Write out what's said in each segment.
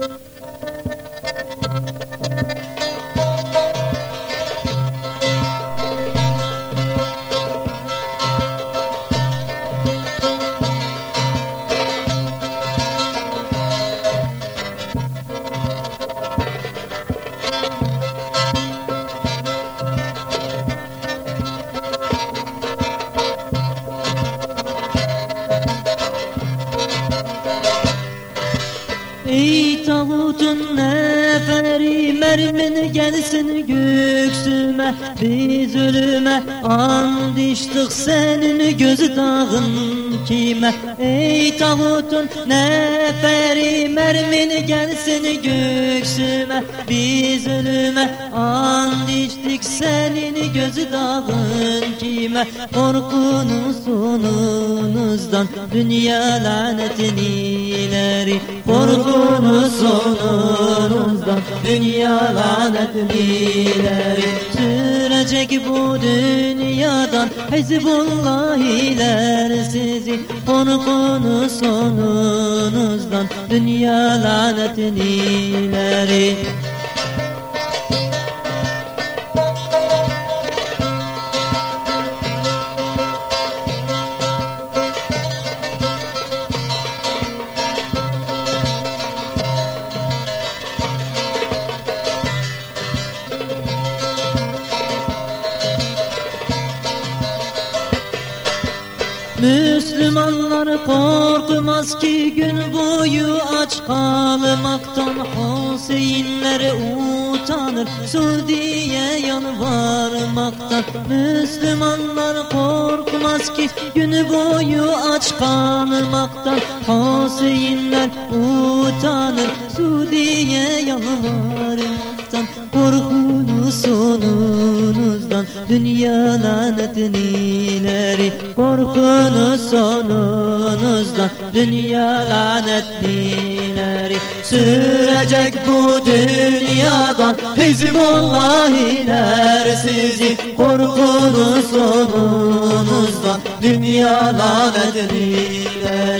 Thank you. Ey tağutun neferi mermin gelsin göksüme Biz ölüme and içtik senin gözü dağın kime. Ey tağutun neferi mermin gelsin göksüme Biz ölüme and içtik senin gözü dağın kime. Korkunun sonunuzdan dünya lanetini ileri Korkunuz sonunuzdan Dünya lanetini ileri Sürecek bu dünyadan Hizbullah iler. Sizi Korkunuz sonunuzdan Dünya lanetini ileri Müslümanlar korkmaz ki gün boyu aç kalmaktan. Hüseyinler utanır Suudiye yalvarmaktan Müslümanlar korkmaz ki gün boyu aç kalmaktan. Hüseyinler utanır Suudiye yalvarmaktan Korkunuz sonunuzdan Dünya lanetini ileri Korkunuz sonunuzdan Dünya lanetlileri Sürecek bu dünyadan Hizbullah iler sizi Korkunuz sonunuzdan Dünya lanetlileri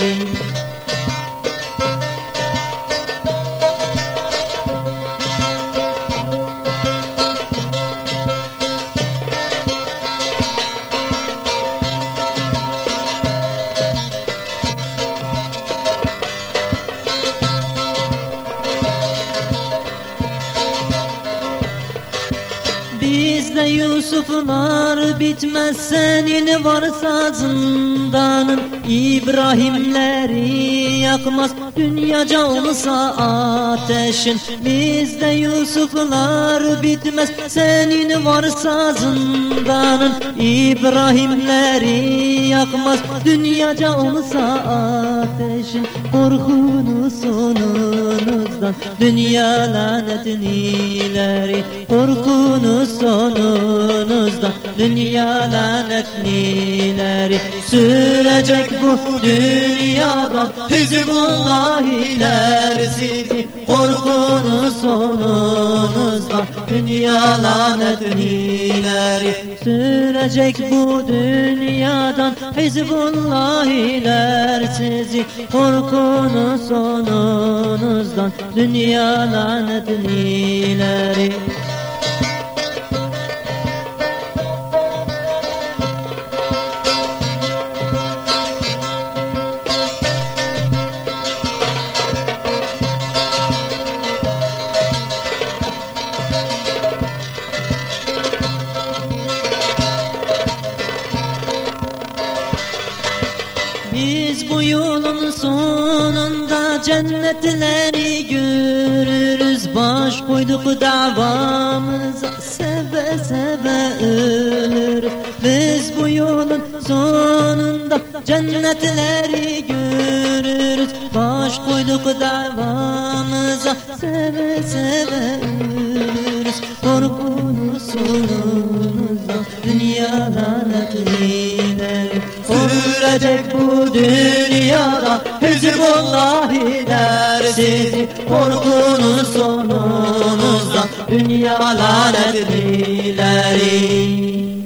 Bizde Yusuflar bitmez senin varsa zindanın İbrahimleri yakmaz. Dünyaca olsa ateşin Bizde Yusuflar bitmez. Senin varsa zindanın İbrahimleri yakmaz. Dünyaca olsa ateşin Korkunuz sonunuzdan dünya lanetini ileri Korkunuz sonunuzdan dünya lanetlileri Sürecek bu dünyadan Hizbullah iler sizi Korkunuz sonunuzdan dünya lanetlileri Sürecek bu dünyadan Hizbullah iler sizi Korkunuz sonunuzdan dünya lanetlileri Biz bu yolun sonunda cennetleri görürüz. Baş koyduk davamıza seve seve ölürüz Biz bu yolun sonunda cennetleri görürüz. Baş koyduk davamıza seve seve ölürüz. Korkunuz sonunuzdan Sürecek bu dünyada. Hizbullah iler sizi Korkunuz sonunuzdan Dünya lanet dilerim